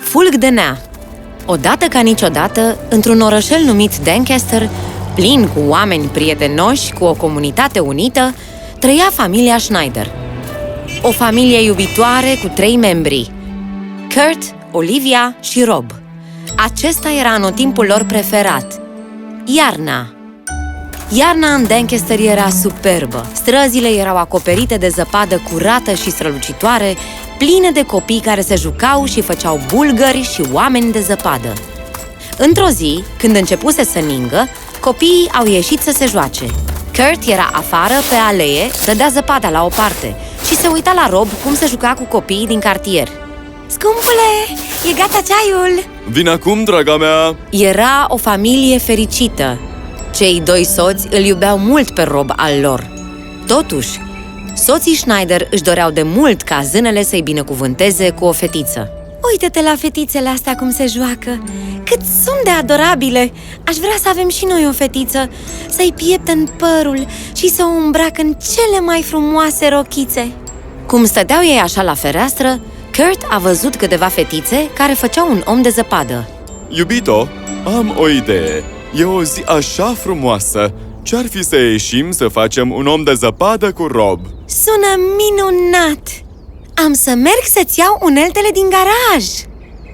Fulg de nea Odată ca niciodată, într-un orășel numit Dancaster, plin cu oameni prietenoși, cu o comunitate unită, trăia familia Schneider. O familie iubitoare cu trei membri, Kurt, Olivia și Rob. Acesta era anotimpul lor preferat, iarna. Iarna în Dancaster era superbă. Străzile erau acoperite de zăpadă curată și strălucitoare, pline de copii care se jucau și făceau bulgări și oameni de zăpadă. Într-o zi, când începuse să ningă, copiii au ieșit să se joace. Kurt era afară, pe alee, dădea zăpada la o parte și se uita la Rob cum se juca cu copiii din cartier. Scumpule, e gata ceaiul! Vin acum, draga mea! Era o familie fericită. Cei doi soți îl iubeau mult pe Rob al lor. Totuși, soții Schneider își doreau de mult ca zânele să-i binecuvânteze cu o fetiță. Uite-te la fetițele astea cum se joacă! Cât sunt de adorabile! Aș vrea să avem și noi o fetiță, să-i pieptăn părul și să o îmbrac în cele mai frumoase rochițe. Cum stăteau ei așa la fereastră, Kurt a văzut câteva fetițe care făceau un om de zăpadă. Iubito, am o idee. E o zi așa frumoasă. Ce-ar fi să ieșim să facem un om de zăpadă cu Rob? Sună minunat! Am să merg să-ți iau uneltele din garaj!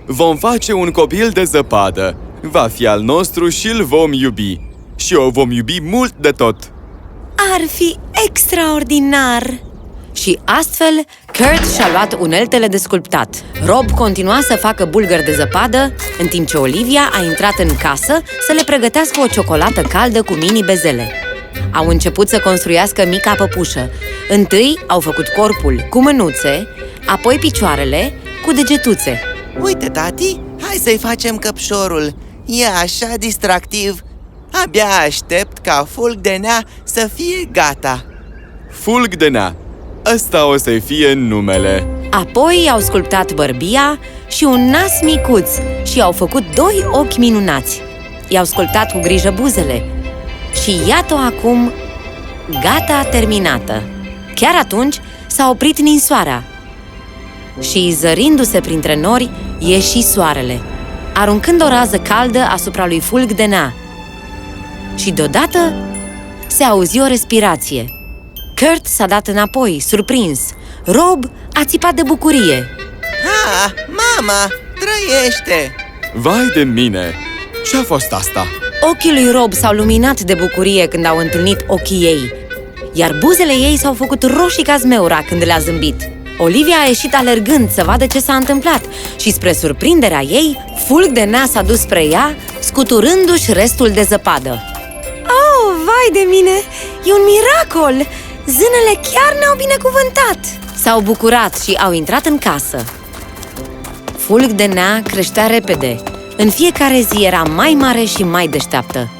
Vom face un copil de zăpadă. Va fi al nostru și îl vom iubi. Și o vom iubi mult de tot. Ar fi extraordinar! Și astfel, Kurt și-a luat uneltele de sculptat. Rob continua să facă bulgări de zăpadă, în timp ce Olivia a intrat în casă să le pregătească o ciocolată caldă cu mini bezele. Au început să construiască mica păpușă. Întâi au făcut corpul cu mânuțe, apoi picioarele cu degetuțe. Uite, tati, hai să-i facem căpșorul E așa distractiv Abia aștept ca fulg de nea să fie gata Fulg de nea. Ăsta o să fie numele. Apoi au sculptat bărbia și un nas micuț și au făcut doi ochi minunați. I-au sculptat cu grijă buzele. Și iată-o acum, gata terminată. Chiar atunci s-a oprit ninsoarea. Și zărindu-se printre nori, ieși soarele, aruncând o rază caldă asupra lui Fulg de Nea. Și deodată se auzi o respirație. Kurt s-a dat înapoi, surprins. Rob a țipat de bucurie. Ha, mama, trăiește! Vai de mine! Ce-a fost asta? Ochii lui Rob s-au luminat de bucurie când au întâlnit ochii ei, iar buzele ei s-au făcut roșii ca zmeura când le-a zâmbit. Olivia a ieșit alergând să vadă ce s-a întâmplat și, spre surprinderea ei, fulg de nea s-a dus spre ea, scuturându-și restul de zăpadă. Oh, vai de mine! E un miracol! Zânele chiar ne-au binecuvântat! S-au bucurat și au intrat în casă. Fulg de nea creștea repede. În fiecare zi era mai mare și mai deșteaptă.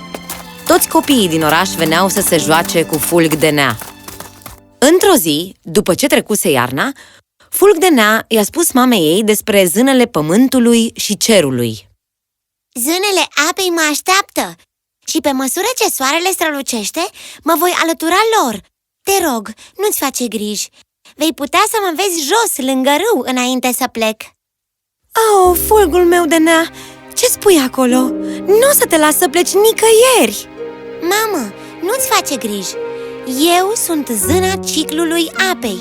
Toți copiii din oraș veneau să se joace cu fulg de nea. Într-o zi, după ce trecuse iarna, fulg de nea i-a spus mamei ei despre zânele pământului și cerului. Zânele apei mă așteaptă și pe măsură ce soarele strălucește, mă voi alătura lor. Te rog, nu-ți face griji. Vei putea să mă vezi jos, lângă râu, înainte să plec. Oh, fulgul meu de nea! Ce spui acolo? Nu o să te las să pleci nicăieri! Mamă, nu-ți face griji. Eu sunt zâna ciclului apei.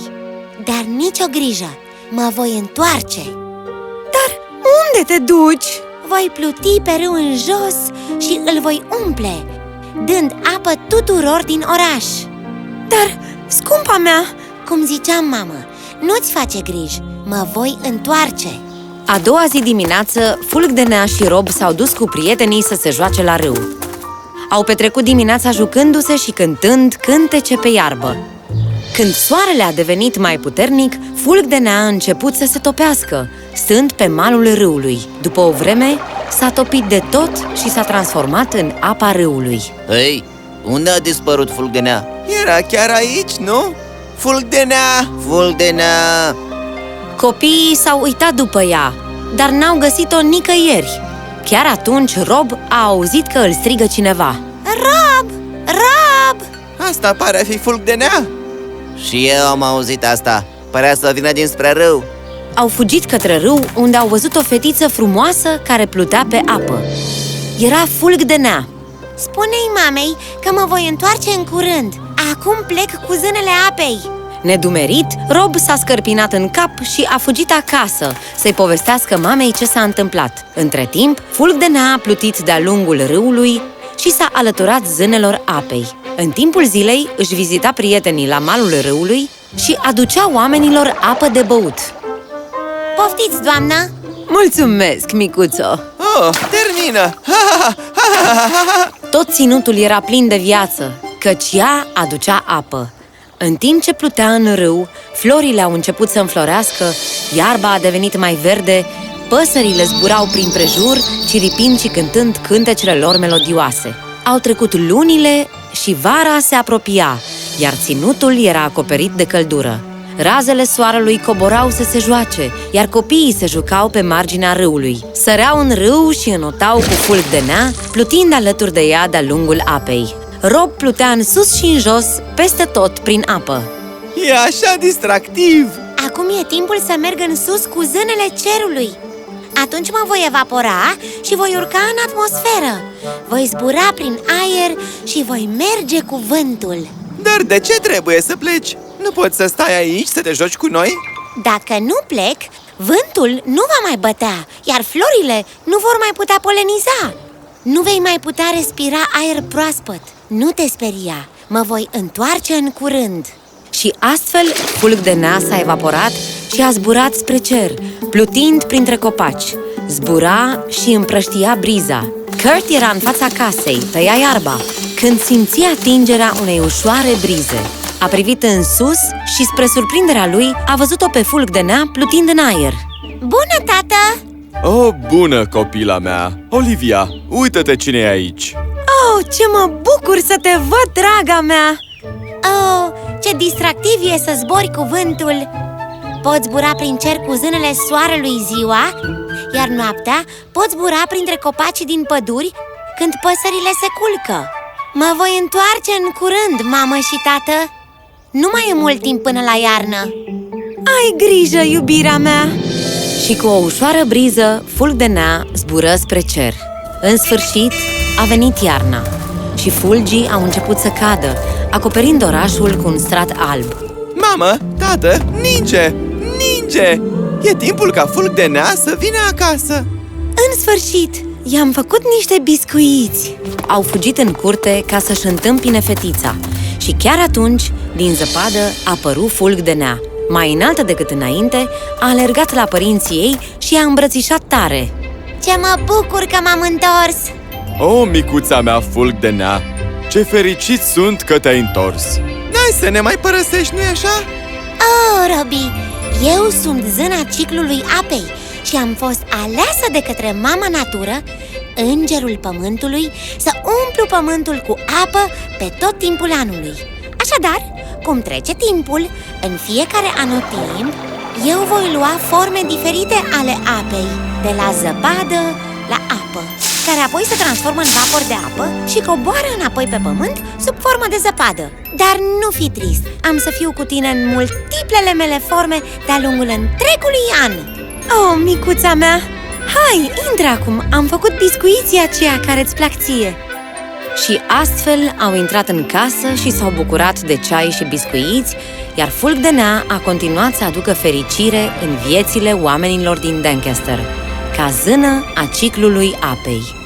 Dar nicio grijă, mă voi întoarce. Dar unde te duci? Voi pluti pe râu în jos și îl voi umple, dând apă tuturor din oraș. Dar, scumpa mea, Cum ziceam, mamă, nu-ți face griji, mă voi întoarce. A doua zi dimineață, Fulg de Nea și Rob s-au dus cu prietenii să se joace la râu. Au petrecut dimineața jucându-se și cântând cântece pe iarbă. Când soarele a devenit mai puternic, Fulg de Nea a început să se topească, stând pe malul râului. După o vreme, s-a topit de tot și s-a transformat în apa râului. Hei, unde a dispărut fulg de nea? Era chiar aici, nu? Fulg de nea, fulg de nea Copiii s-au uitat după ea, dar n-au găsit-o nicăieri. Chiar atunci, Rob a auzit că îl strigă cineva. Rob! Rob! Asta pare a fi fulg de nea Și eu am auzit asta Părea să vină dinspre râu Au fugit către râu, unde au văzut o fetiță frumoasă care plutea pe apă. Era fulg de nea. Spune-i mamei că mă voi întoarce în curând Acum plec cu zânele apei Nedumerit, Rob s-a scărpinat în cap și a fugit acasă să-i povestească mamei ce s-a întâmplat. Între timp, fulg de nea a plutit de-a lungul râului și s-a alăturat zânelor apei. În timpul zilei își vizita prietenii la malul râului și aducea oamenilor apă de băut. Poftiți, doamnă! Mulțumesc, micuțo! Oh, termină! Tot ținutul era plin de viață, căci ea aducea apă. În timp ce plutea în râu, florile au început să înflorească, iarba a devenit mai verde, păsările zburau prin prejur, ciripind și cântând cântecele lor melodioase. Au trecut lunile și vara se apropia, iar ținutul era acoperit de căldură. Razele soarelui coborau să se joace, iar copiii se jucau pe marginea râului. Săreau în râu și înotau cu fulg de nea, plutind alături de ea de-a lungul apei. Rob plutea în sus și în jos, peste tot prin apă. E așa distractiv! Acum e timpul să merg în sus cu zânele cerului Atunci mă voi evapora și voi urca în atmosferă Voi zbura prin aer și voi merge cu vântul Dar de ce trebuie să pleci? Nu poți să stai aici să te joci cu noi? Dacă nu plec, vântul nu va mai bătea Iar florile nu vor mai putea poleniza Nu vei mai putea respira aer proaspăt Nu te speria, mă voi întoarce în curând Și astfel, fulg de nea s-a evaporat și a zburat spre cer, plutind printre copaci. Zbura și împrăștia briza. Kurt era în fața casei, tăia iarba, când simți atingerea unei ușoare brize. A privit în sus și, spre surprinderea lui, a văzut-o pe fulg de nea plutind în aer. Bună, tată! Oh, bună, copila mea! Olivia, uită-te cine e aici! Oh, ce mă bucur să te văd, draga mea! Oh, ce distractiv e să zbori cu vântul! Poți zbura prin cer cu zânele soarelui ziua, iar noaptea poți zbura printre copacii din păduri când păsările se culcă. Mă voi întoarce în curând, mamă și tată! Nu mai e mult timp până la iarnă! Ai grijă, iubirea mea! Și cu o ușoară briză, fulg de nea zbură spre cer. În sfârșit, a venit iarna și fulgii au început să cadă, acoperind orașul cu un strat alb. Mamă, tată, ninge! Ninge! E timpul ca fulg de nea să vină acasă În sfârșit, i-am făcut niște biscuiți! Au fugit în curte ca să-și întâmpine fetița și chiar atunci, din zăpadă, a apărut fulg de nea. Mai înaltă decât înainte, a alergat la părinții ei și i-a îmbrățișat tare. Ce mă bucur că m-am întors! Oh, micuța mea fulg de nea! Ce fericit sunt că te-ai întors! N-ai să ne mai părăsești, nu-i așa? Oh, Robi, eu sunt zâna ciclului apei și am fost aleasă de către mama natură, îngerul pământului, să umplu pământul cu apă pe tot timpul anului. Așadar, cum trece timpul, în fiecare anotimp, eu voi lua forme diferite ale apei, de la zăpadă la apă, care apoi se transformă în vapor de apă și coboară înapoi pe pământ sub formă de zăpadă. Dar nu fi trist, am să fiu cu tine în multiplele mele forme de-a lungul întregului an. Oh, micuța mea! Hai, intră acum! Am făcut biscuiții aceia care îți plac ție! Și astfel au intrat în casă și s-au bucurat de ceai și biscuiți, iar Fulg de Nea a continuat să aducă fericire în viețile oamenilor din Lancaster, ca zână a ciclului apei.